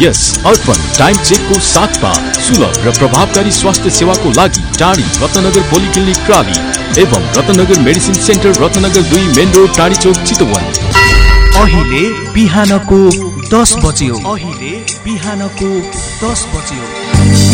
यस अर्पण time चेकको साथमा सुलभ र प्रभावकारी स्वास्थ्य सेवाको लागि टाढी रत्नगर पोलिक्लिनिक प्राली एवं रत्नगर मेडिसिन सेन्टर रत्नगर दुई मेन रोड टाढी चौक चितवन। अहिले बिहानको दस बज्यो। अहिले बिहानको दस बज्यो।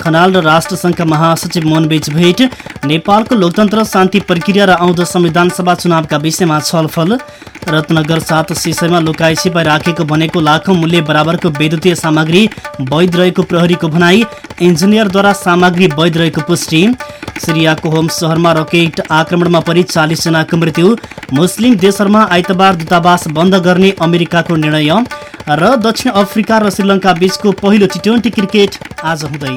खनाल र राष्ट्रसङ्घका महासचिव मोहनबीच भेट नेपालको लोकतन्त्र शान्ति प्रक्रिया र आउँदो संविधान सभा चुनावका विषयमा छलफल। रत्नगर सात लुकाई छिपाई राखेको भनेको लाखौँ मूल्य बराबरको विद्युतीय सामग्री वैध रहेको प्रहरीको भनाई इन्जिनियरद्वारा सामग्री वैध रहेको पुष्टि। सिरियाको होम सहरमा रकेट आक्रमणमा परि चालिसजनाको मृत्यु। मुस्लिम देशहरूमा आइतबार दूतावास बन्द गर्ने अमेरिकाको निर्णय। र दक्षिण अफ्रिका र श्रीलङ्का बीचको पहिलो टी ट्वेन्टी क्रिकेट आज हुँदै।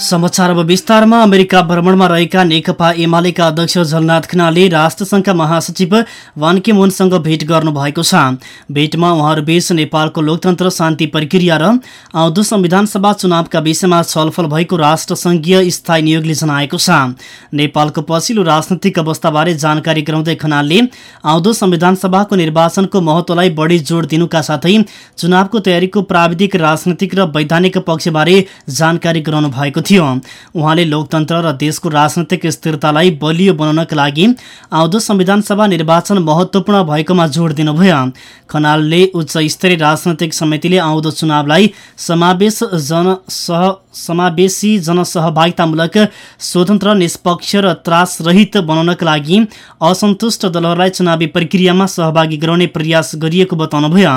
समाचार अब विस्तारमा। अमेरिका भ्रमणमा रहेका नेकपा एमालेका अध्यक्ष झलनाथ खनालले राष्ट्रसङ्घका महासचिव वानके मोहनसँग भेट गर्नु भएको छ। भेटमा उहाँहरूबीच नेपालको लोकतन्त्र शान्ति प्रक्रिया र आउँदो संविधान सभा चुनावका विषयमा छलफल भएको राष्ट्रसङ्घीय स्थायी नियोगले जनाएको छ। नेपालको पछिल्लो राजनैतिक अवस्थाबारे जानकारी गराउँदै खनालले आउँदो संविधान सभाको निर्वाचनको महत्वलाई बढी जोड दिनुका साथै चुनावको तयारीको प्राविधिक राजनैतिक र वैधानिक पक्षबारे जानकारी गराउनु भएको थियो। उहाँले लोकतन्त्र र देशको राजनैतिक स्थिरतालाई बलियो बनाउनका लागि आउँदो संविधान सभा निर्वाचन महत्वपूर्ण भएकोमा जोड दिनुभयो। खनालले उच्च स्तरीय राजनैतिक समितिले आउँदो चुनावलाई समावेश जन सह समावेशी जनसहभागितामूलक स्वतन्त्र निष्पक्ष र त्रासरहित बनाउनका लागि असन्तुष्ट दलहरूलाई चुनावी प्रक्रियामा सहभागी गराउने प्रयास गरिएको बताउनुभयो।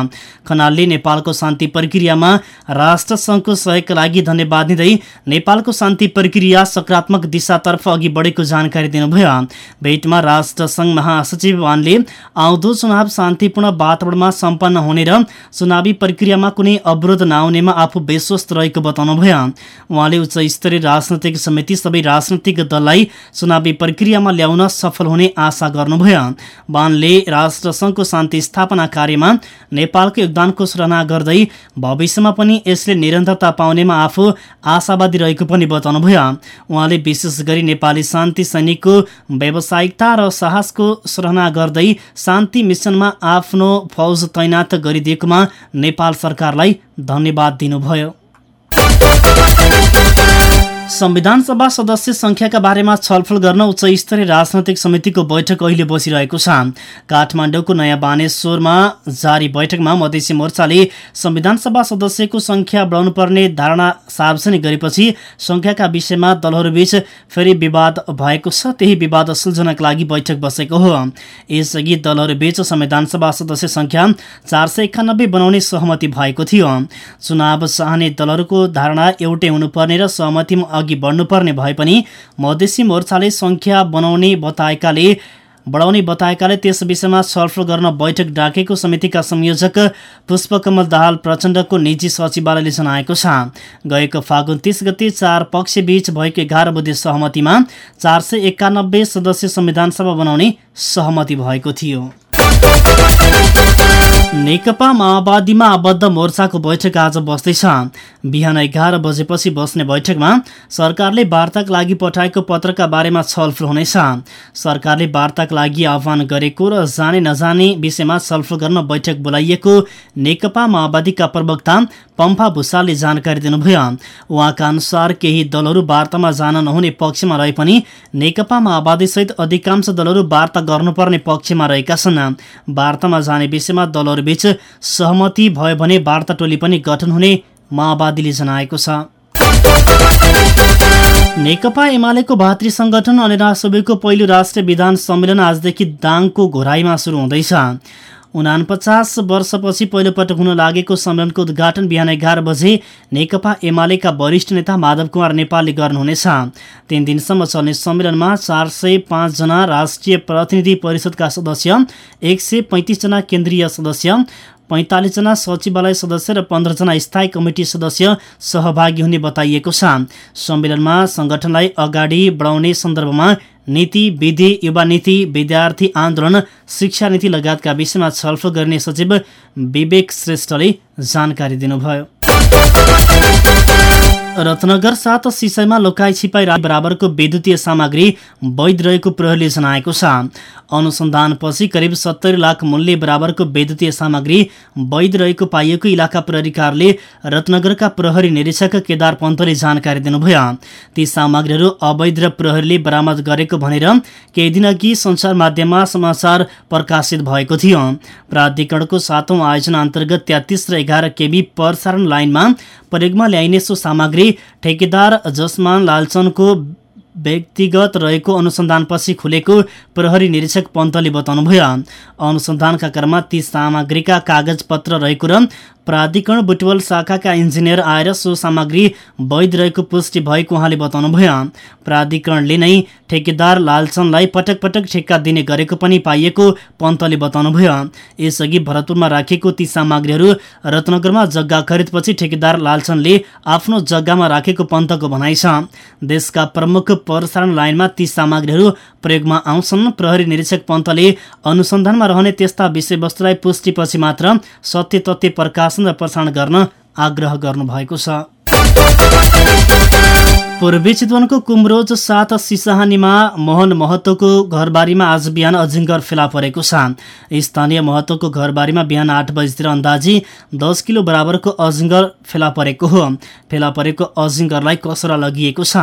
खनालले नेपालको शान्ति प्रक्रियामा राष्ट्रसङ्घको सहयोगका लागि धन्यवाद दिँदै नेपालको शान्ति प्रक्रिया सकारात्मक दिशातर्फ अघि बढेको जानकारी दिनुभयो। भेटमा राष्ट्रसङ्घ महासचिव वानले आउँदो चुनाव शान्तिपूर्ण वातावरणमा सम्पन्न हुने र चुनावी प्रक्रियामा कुनै अवरोध नआउनेमा आफू विश्वस्त रहेको बताउनुभयो। उहाँले उच्च स्तरीय राजनैतिक समिति सबै राजनैतिक दललाई चुनावी प्रक्रियामा ल्याउन सफल हुने आशा गर्नुभयो। वानले राष्ट्रसङ्घको शान्ति स्थापना कार्यमा नेपालको योगदानको सराहना गर्दै भविष्यमा पनि यसले निरन्तरता पाउनेमा आफू आशावादी रहेको पनि बताउनुभयो। उहाँले विशेष गरी नेपाली शान्ति सैनिकको व्यावसायिकता र साहसको सराहना गर्दै शान्ति मिसनमा आफ्नो फौज तैनात गरिदिएकोमा नेपाल सरकारलाई धन्यवाद दिनुभयो। संविधान सभा सदस्य संख्याका बारेमा छलफल गर्न उच्च स्तरीय राजनैतिक समितिको बैठक अहिले बसिरहेको छ। काठमाडौँको नयाँ बानेश्वरमा जारी बैठकमा मधेसी मोर्चाले संविधान सभा सदस्यको संख्या बढाउनु पर्ने धारणा सार्वजनिक गरेपछि संख्याका विषयमा दलहरूबीच फेरि विवाद भएको छ। त्यही विवाद सुल्झनका लागि बैठक बसेको हो। यसअघि दलहरूबीच संविधान सभा सदस्य संख्या चार बनाउने सहमति भएको थियो। चुनाव चाहने दलहरूको धारणा एउटै हुनुपर्ने र सहमतिमा अघि बढ्नुपर्ने भए पनि मधेसी मोर्चाले संख्या बनाउने बताएकाले बढाउने बताएकाले त्यस विषयमा छलफल गर्न बैठक डाकेको समितिका संयोजक पुष्पकमल दाहाल प्रचण्डको निजी सचिवालयले जनाएको छ। गएको फागुन तिस गते चार पक्षबीच भएको एघार बुधे सहमतिमा चार सय एकानब्बे सदस्य संविधान सभा बनाउने सहमति भएको थियो। नेकपा माओवादीमा आबद्ध मोर्चाको बैठक आज बस्दैछ। बिहान एघार बजेपछि बस्ने बैठकमा सरकारले वार्ताका लागि पठाएको पत्रका बारेमा छलफल हुनेछ। सरकारले वार्ताका लागि आह्वान गरेको र जाने नजाने विषयमा छलफल गर्न बैठक बोलाइएको नेकपा माओवादीका प्रवक्ता पम्फा भूषालले जानकारी दिनुभयो। उहाँका अनुसार केही दलहरू वार्तामा जान नहुने पक्षमा रहे पनि नेकपा माओवादीसहित अधिकांश दलहरू वार्ता गर्नुपर्ने पक्षमा रहेका छन्। वार्तामा जाने विषयमा दलहरूबीच सहमति भयो भने वार्ता टोली पनि गठन हुने माओवादीले जनाएको छ। नेकपा एमालेको भातृ संगठन अनेरा सबैको पहिलो राष्ट्रिय विधान सम्मेलन आजदेखि दाङको घोराईमा सुरु हुँदैछ। उनापचास वर्षपछि पहिलोपटक हुन लागेको सम्मेलनको उद्घाटन बिहान एघार बजे नेकपा एमालेका वरिष्ठ नेता माधव कुमार नेपालले गर्नुहुनेछ। तीन दिनसम्म चल्ने सम्मेलनमा चार सय पाँचजना राष्ट्रिय प्रतिनिधि परिषदका सदस्य एक सय पैँतिसजना केन्द्रीय सदस्य पैँतालिसजना सचिवालय सदस्य र पन्ध्रजना स्थायी कमिटी सदस्य सहभागी हुने बताइएको छ। सम्मेलनमा सङ्गठनलाई अगाडि बढाउने सन्दर्भमा नीति विधि युवा नीति विद्यार्थी आन्दोलन शिक्षा नीति लगायतका विषयमा छलफल गर्ने सचिव विवेक श्रेष्ठले जानकारी दिनुभयो। रत्नगर सात सिसाइमा लोकाई छिपाई बराबरको विद्युतीय सामग्री वैध रहेको प्रहरीले जनाएको छ। अनुसन्धानपछि करिब सत्तरी लाख मूल्य बराबरको विद्युतीय सामग्री वैध रहेको पाइएको इलाका प्रहरी कार्यालय रत्नगरका प्रहरी निरीक्षक केदार पन्तले जानकारी दिनुभयो। ती सामग्रीहरू अवैध र प्रहरीले बरामद गरेको भनेर केही दिनअघि सञ्चार माध्यममा समाचार प्रकाशित भएको थियो। प्राधिकरणको सातौं आयोजना अन्तर्गत तेत्तिस र एघार केबी प्रसारण लाइनमा प्रयोगमा ल्याइने सो सामग्री ठेकेदार जसमान लालचनको व्यक्तिगत रहेको अनुसन्धानपछि खुलेको प्रहरी निरीक्षक पन्तले बताउनुभयो। अनुसन्धानका क्रममा ती सामग्रीका कागजपत्र रहेको र प्राधिकरण बुटवल शाखाका इन्जिनियर आएर सो सामग्री वैध रहेको पुष्टि भएको उहाँले बताउनुभयो। प्राधिकरणले नै ठेकेदार लालचनलाई पटक पटक ठेक्का दिने गरेको पनि पाइएको पन्तले बताउनुभयो। यसअघि भरतपुरमा राखेको ती सामग्रीहरू रत्नगरमा जग्गा खरिदपछि ठेकेदार लालचनले आफ्नो जग्गामा राखेको पन्तको भनाइ छ। देशका प्रमुख प्रसारण लाइनमा ती सामग्रीहरू प्रयोगमा आउँछन्। प्रहरी निरीक्षक पन्तले अनुसन्धानमा रहने त्यस्ता विषयवस्तुलाई पुष्टिपछि मात्र सत्य तथ्य प्रकाश प्रकाशन र प्रसारण गर्न आग्रह गर्नुभएको छ। पूर्वी चितवनको कुमरोज सात सिसाहानीमा मोहन महतोको घरबारीमा आज बिहान अजिङ्गर फेला परेको छ। स्थानीय महतोको घरबारीमा बिहान आठ बजीतिर अन्दाजी दस किलो बराबरको अजिङ्गर फेला परेको हो। फेला परेको अजिङ्गरलाई कसरा लगिएको छ।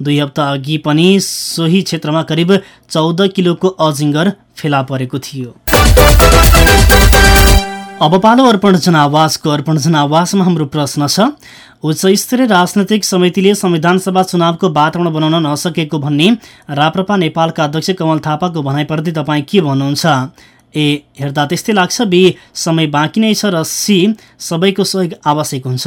दुई हप्ता अघि पनि सोही क्षेत्रमा करिब चौध किलोको अजिङ्गर फेला परेको थियो। अब पालो अर्पण जनावासको अर्पण जनावासमा हाम्रो प्रश्न छ उच्च स्तरीय राजनैतिक समितिले संविधान सभा चुनावको वातावरण बनाउन नसकेको भन्ने राप्रपा नेपालका अध्यक्ष कमल थापाको भनाइप्रति तपाईँ के भन्नुहुन्छ? ए हेर्दा त्यस्तै लाग्छ बी समय बाँकी नै छ र सी सबैको सहयोग आवश्यक हुन्छ।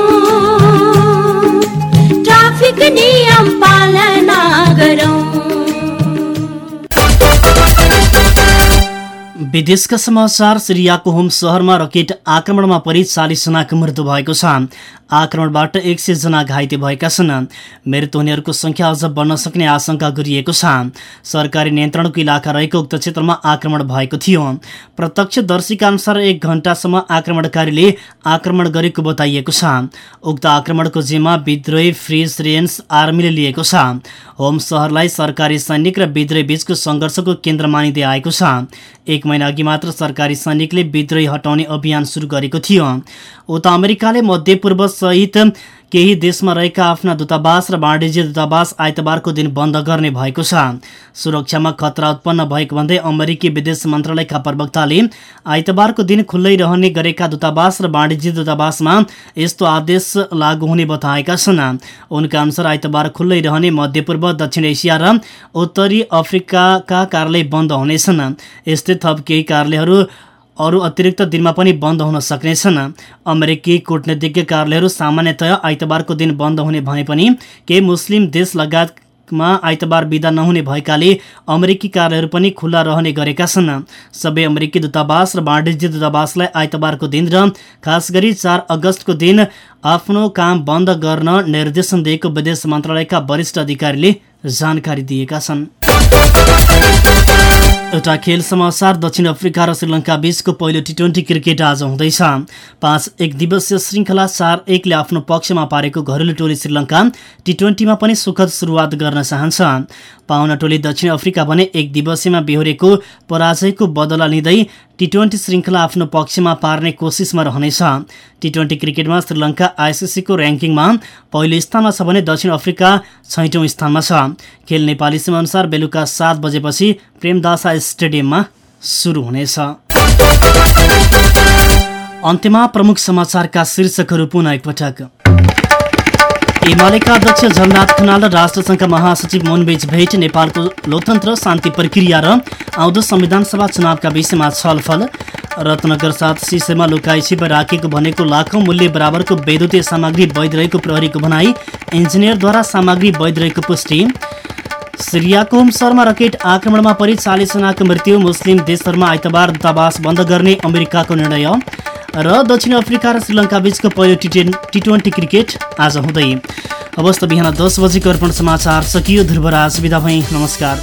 विदेशका समाचार सिरियाको होम सहरमा रकेट आक्रमणमा परि चालिसजनाको मृत्यु भएको छ। आक्रमणबाट एक सय जना घाइते भएका छन्। मृत्यु हुनेहरूको संख्या अझ बढ्न सक्ने आशंका गरिएको छ। सरकारी नियन्त्रणको इलाका रहेको उक्त क्षेत्रमा आक्रमण भएको थियो। प्रत्यक्षदर्शीका अनुसार एक घण्टासम्म आक्रमणकारीले आक्रमण गरेको बताइएको छ। उक्त आक्रमणको जिम्मा विद्रोही फ्रिज रेन्स आर्मीले लिएको छ। होम सहरलाई सरकारी सैनिक र विद्रोही बीचको सङ्घर्षको केन्द्र मानिँदै आएको छ। एक महिना अघि मात्र सरकारी सैनिकले विद्रोही हटाउने अभियान सुरु गरेको थियो। उता अमेरिकाले मध्यपूर्व सहित केही देशमा रहेका आफ्ना दूतावास र वाणिज्य दूतावास आइतबारको दिन बन्द गर्ने भएको छ। सुरक्षामा खतरा उत्पन्न भएको भन्दै अमेरिकी विदेश मन्त्रालयका प्रवक्ताले आइतबारको दिन खुल्लै रहने गरेका दूतावास र वाणिज्य दूतावासमा यस्तो आदेश लागू हुने बताएका छन्। उनका अनुसार आइतबार खुल्लै रहने मध्यपूर्व दक्षिण एसिया र उत्तरी अफ्रिकाका कार्यालय बन्द हुनेछन्। यस्तै थप केही कार्यालयहरू अरू अतिरिक्त दिनमा पनि बन्द हुन सक्नेछन्। अमेरिकी कूटनीतिज्ञ कार्यालयहरू सामान्यतया आइतबारको दिन बन्द हुने भए पनि केही मुस्लिम देश लगायतमा आइतबार बिदा नहुने भएकाले अमेरिकी कार्यालयहरू पनि खुल्ला रहने गरेका छन्। सबै अमेरिकी दूतावास र वाणिज्य दूतावासलाई आइतबारको दिन र खास गरी चार अगस्तको दिन आफ्नो काम बन्द गर्न निर्देशन दिएको विदेश मन्त्रालयका वरिष्ठ अधिकारीले जानकारी दिएका छन्। एउटा खेल समाचार दक्षिण अफ्रिका र श्रीलङ्का बीचको पहिलो टी ट्वेन्टी क्रिकेट आज हुँदैछ। पाँच एक दिवसीय श्रृङ्खला चार एकले आफ्नो पक्षमा पारेको घरेलु टोली श्रीलङ्का टी ट्वेन्टीमा पनि सुखद सुरुवात गर्न चाहन्छ। पाहुना टोली दक्षिण अफ्रिका भने एक दिवसीयमा बेहोरेको पराजयको बदला लिँदै टी ट्वेन्टी श्रृङ्खला आफ्नो पक्षमा पार्ने कोसिसमा रहनेछ। टी ट्वेन्टी क्रिकेटमा श्रीलङ्का आइसिसीको ऱ्याङ्किङमा पहिलो स्थानमा छ भने दक्षिण अफ्रिका छैटौँ स्थानमा छ। खेल नेपाली समयअनुसार बेलुका सात बजेपछि प्रेमदासा स्टेडियममा सुरु हुनेछ। अन्त्यमा प्रमुख समाचारका शीर्षकहरू पुनः एकपटक। एमालेका अध्यक्ष झलनाथ खनाल र राष्ट्रसङ्घका महासचिव मोनबेज भेट नेपालको लोकतन्त्र शान्ति प्रक्रिया र आउँदो संविधान सभा चुनावका विषयमा छलफल। रत्नगर साथ सिसेमा लुकाई छिप राखेको भनेको लाखौँ मूल्य बराबरको वैद्युतीय सामग्री वैध रहेको प्रहरीको भनाई इन्जिनियरद्वारा सामग्री वैध रहेको पुष्टि। सिरियाको होम सहरमा रकेट आक्रमणमा परि चालिसजनाको मृत्यु मुस्लिम देशहरूमा आइतबार दूतावास बन्द गर्ने अमेरिकाको निर्णय। र दक्षिण अफ्रिका र श्रीलङ्का बीचको पहिलो टी ट्वेन्टी क्रिकेट आज हुँदै। अवस्था बिहान दस बजेको अर्पण समाचार सकियो ध्रुवराज विदा भई नमस्कार।